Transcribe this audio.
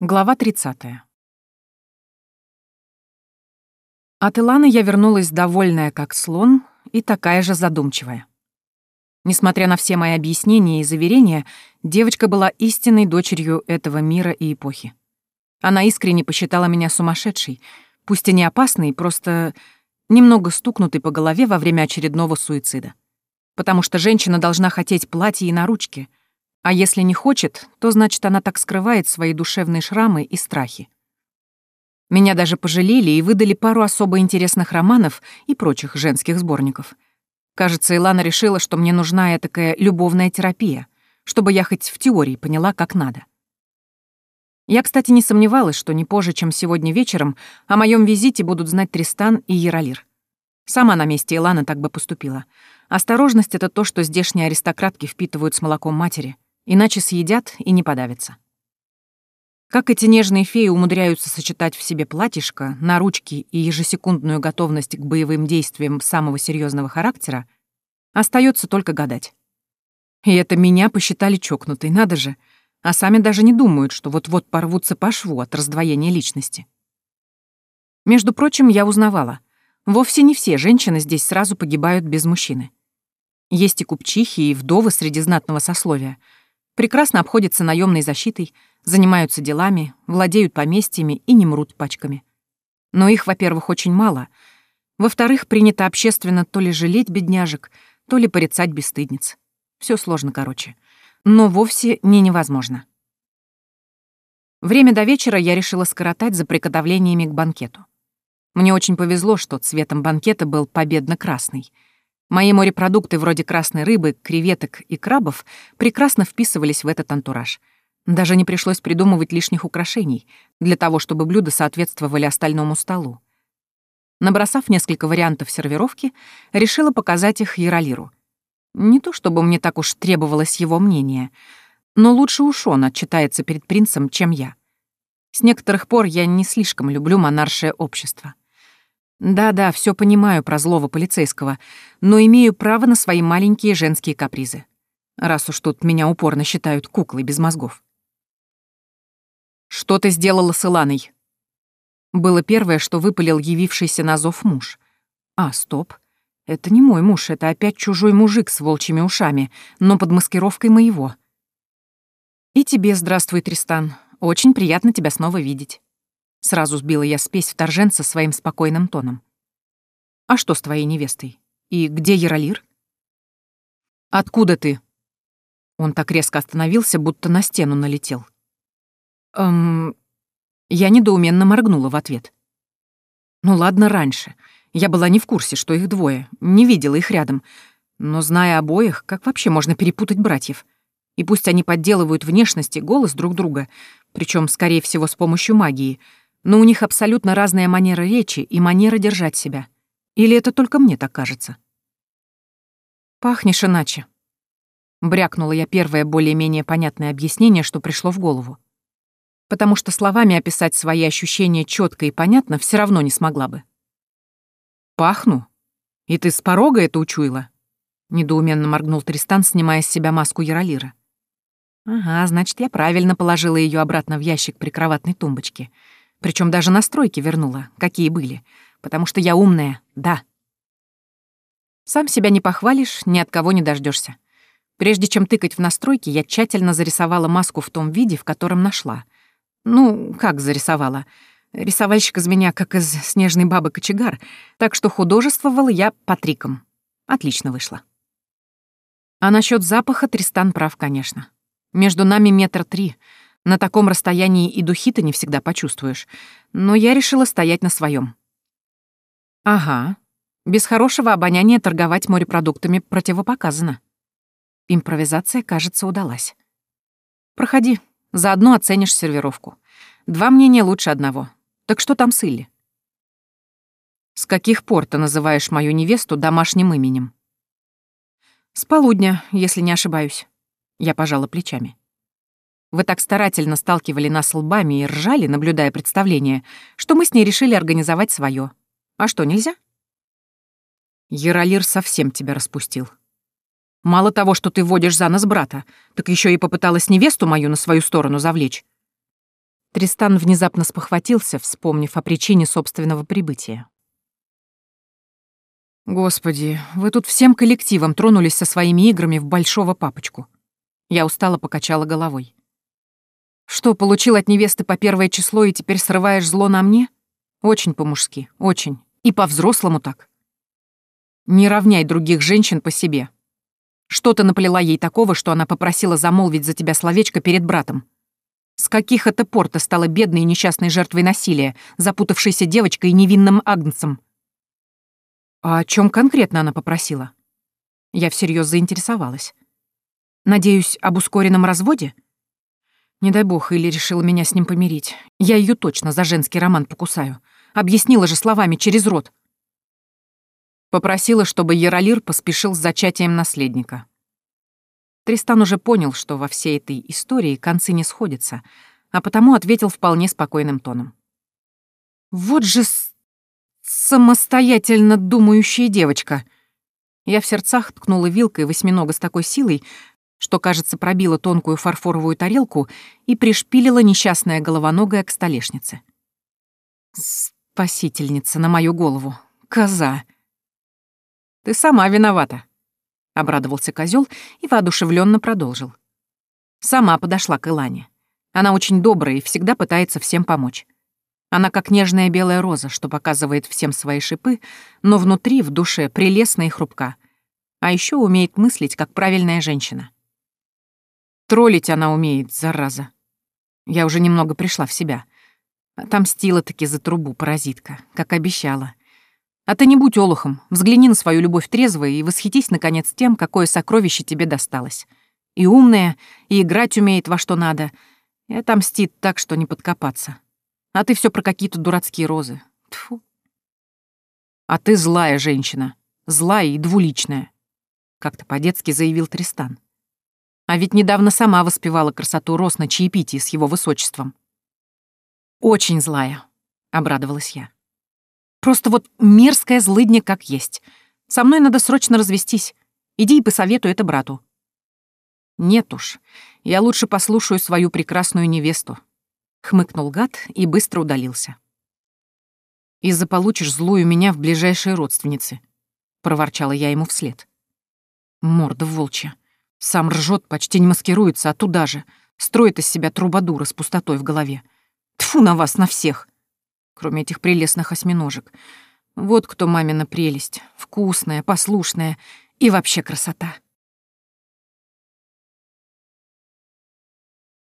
Глава 30. От Иланы я вернулась довольная, как слон, и такая же задумчивая. Несмотря на все мои объяснения и заверения, девочка была истинной дочерью этого мира и эпохи. Она искренне посчитала меня сумасшедшей, пусть и не опасной, просто немного стукнутой по голове во время очередного суицида. Потому что женщина должна хотеть платье и наручки — а если не хочет, то значит, она так скрывает свои душевные шрамы и страхи. Меня даже пожалели и выдали пару особо интересных романов и прочих женских сборников. Кажется, Илана решила, что мне нужна такая любовная терапия, чтобы я хоть в теории поняла, как надо. Я, кстати, не сомневалась, что не позже, чем сегодня вечером, о моем визите будут знать Тристан и Яролир. Сама на месте Иланы так бы поступила. Осторожность — это то, что здешние аристократки впитывают с молоком матери — иначе съедят и не подавятся. Как эти нежные феи умудряются сочетать в себе платьишко, наручки и ежесекундную готовность к боевым действиям самого серьезного характера, остается только гадать. И это меня посчитали чокнутой, надо же, а сами даже не думают, что вот-вот порвутся по шву от раздвоения личности. Между прочим, я узнавала, вовсе не все женщины здесь сразу погибают без мужчины. Есть и купчихи, и вдовы среди знатного сословия — прекрасно обходятся наемной защитой, занимаются делами, владеют поместьями и не мрут пачками. Но их, во-первых, очень мало. Во-вторых, принято общественно то ли жалеть бедняжек, то ли порицать бесстыдниц. Все сложно, короче. Но вовсе не невозможно. Время до вечера я решила скоротать за приготовлениями к банкету. Мне очень повезло, что цветом банкета был победно-красный — Мои морепродукты вроде красной рыбы, креветок и крабов прекрасно вписывались в этот антураж. Даже не пришлось придумывать лишних украшений для того, чтобы блюда соответствовали остальному столу. Набросав несколько вариантов сервировки, решила показать их Яролиру. Не то чтобы мне так уж требовалось его мнение, но лучше уж он отчитается перед принцем, чем я. С некоторых пор я не слишком люблю монаршее общество. Да-да, все понимаю про злого полицейского, но имею право на свои маленькие женские капризы. Раз уж тут меня упорно считают куклой без мозгов. «Что ты сделала с Иланой?» Было первое, что выпалил явившийся на зов муж. «А, стоп. Это не мой муж, это опять чужой мужик с волчьими ушами, но под маскировкой моего». «И тебе здравствуй, Тристан. Очень приятно тебя снова видеть». Сразу сбила я спесь вторженца своим спокойным тоном. «А что с твоей невестой? И где Яролир?» «Откуда ты?» Он так резко остановился, будто на стену налетел. «Эм...» Я недоуменно моргнула в ответ. «Ну ладно, раньше. Я была не в курсе, что их двое, не видела их рядом. Но, зная обоих, как вообще можно перепутать братьев? И пусть они подделывают внешность и голос друг друга, причем, скорее всего, с помощью магии — но у них абсолютно разная манера речи и манера держать себя. Или это только мне так кажется? «Пахнешь иначе», — брякнула я первое более-менее понятное объяснение, что пришло в голову. Потому что словами описать свои ощущения четко и понятно все равно не смогла бы. «Пахну? И ты с порога это учуяла?» — недоуменно моргнул Тристан, снимая с себя маску Яролира. «Ага, значит, я правильно положила ее обратно в ящик прикроватной тумбочки. Причем даже настройки вернула, какие были. Потому что я умная, да. Сам себя не похвалишь, ни от кого не дождешься. Прежде чем тыкать в настройки, я тщательно зарисовала маску в том виде, в котором нашла. Ну, как зарисовала? Рисовальщик из меня как из снежной бабы кочегар, так что художествовала я по трикам. Отлично вышло. А насчет запаха Тристан прав, конечно. Между нами метр три — на таком расстоянии и духи ты не всегда почувствуешь. Но я решила стоять на своем. Ага. Без хорошего обоняния торговать морепродуктами противопоказано. Импровизация, кажется, удалась. Проходи, заодно оценишь сервировку. Два мнения лучше одного. Так что там с Илли? С каких пор ты называешь мою невесту домашним именем? С полудня, если не ошибаюсь. Я пожала плечами. Вы так старательно сталкивали нас лбами и ржали, наблюдая представление, что мы с ней решили организовать свое. А что, нельзя? Яролир совсем тебя распустил. Мало того, что ты водишь за нас брата, так еще и попыталась невесту мою на свою сторону завлечь. Тристан внезапно спохватился, вспомнив о причине собственного прибытия. «Господи, вы тут всем коллективом тронулись со своими играми в большого папочку». Я устало покачала головой. «Что, получил от невесты по первое число и теперь срываешь зло на мне? Очень по-мужски, очень. И по-взрослому так. Не равняй других женщин по себе. Что ты наплела ей такого, что она попросила замолвить за тебя словечко перед братом? С каких это пор ты стала бедной и несчастной жертвой насилия, запутавшейся девочкой и невинным агнцем? А о чем конкретно она попросила? Я всерьез заинтересовалась. Надеюсь, об ускоренном разводе? Не дай бог, или решила меня с ним помирить. Я ее точно за женский роман покусаю. Объяснила же словами через рот. Попросила, чтобы Яролир поспешил с зачатием наследника. Тристан уже понял, что во всей этой истории концы не сходятся, а потому ответил вполне спокойным тоном. «Вот же с... самостоятельно думающая девочка!» Я в сердцах ткнула вилкой восьминога с такой силой, что, кажется, пробила тонкую фарфоровую тарелку и пришпилила несчастная головоногая к столешнице. «Спасительница на мою голову! Коза!» «Ты сама виновата!» Обрадовался козел и воодушевленно продолжил. Сама подошла к Илане. Она очень добрая и всегда пытается всем помочь. Она как нежная белая роза, что показывает всем свои шипы, но внутри, в душе, прелестна и хрупка. А еще умеет мыслить, как правильная женщина. Троллить она умеет, зараза. Я уже немного пришла в себя. Отомстила-таки за трубу, паразитка, как обещала. А ты не будь олухом, взгляни на свою любовь трезво и восхитись, наконец, тем, какое сокровище тебе досталось. И умная, и играть умеет во что надо, и отомстит так, что не подкопаться. А ты все про какие-то дурацкие розы. Тфу. А ты злая женщина. Злая и двуличная. Как-то по-детски заявил Тристан. А ведь недавно сама воспевала красоту роз на чаепитии с его высочеством. «Очень злая», — обрадовалась я. Просто вот мерзкая злыдня как есть. Со мной надо срочно развестись. Иди и посоветуй это брату». «Нет уж, я лучше послушаю свою прекрасную невесту», — хмыкнул гад и быстро удалился. «И заполучишь злую меня в ближайшей родственнице», — проворчала я ему вслед. Морда волчья. Сам ржет, почти не маскируется, а туда же. Строит из себя трубадура с пустотой в голове. Тфу на вас, на всех кроме этих прелестных осьминожек. Вот кто мамина прелесть. Вкусная, послушная и вообще красота.